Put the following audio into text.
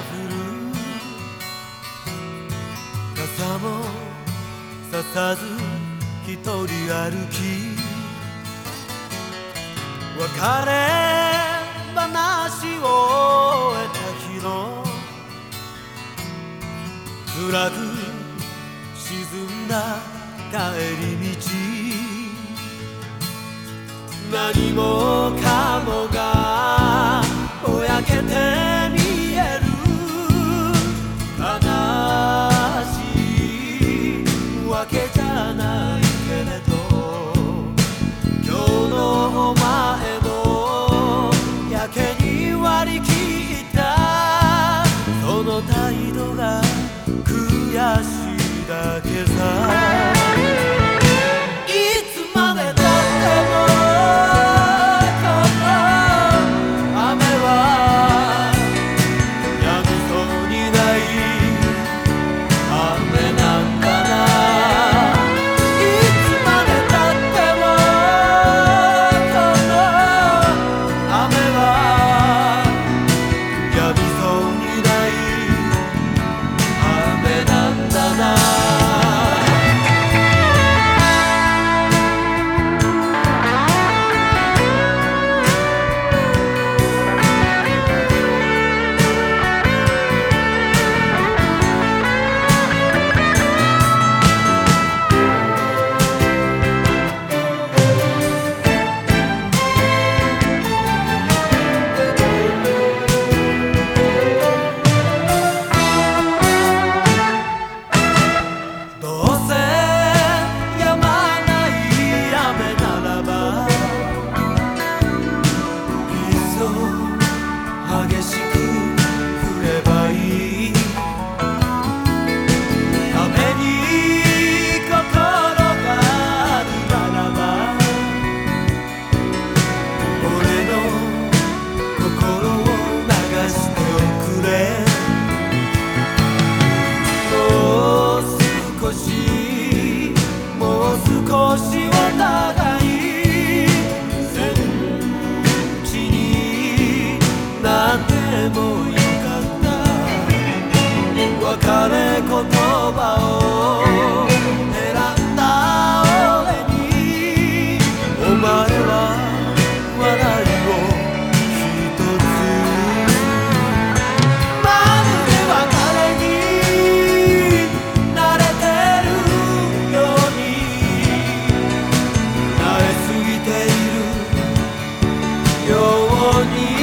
降る傘もささず一人歩き別れ話を終えた日の暗く沈んだ帰り道何もかもが你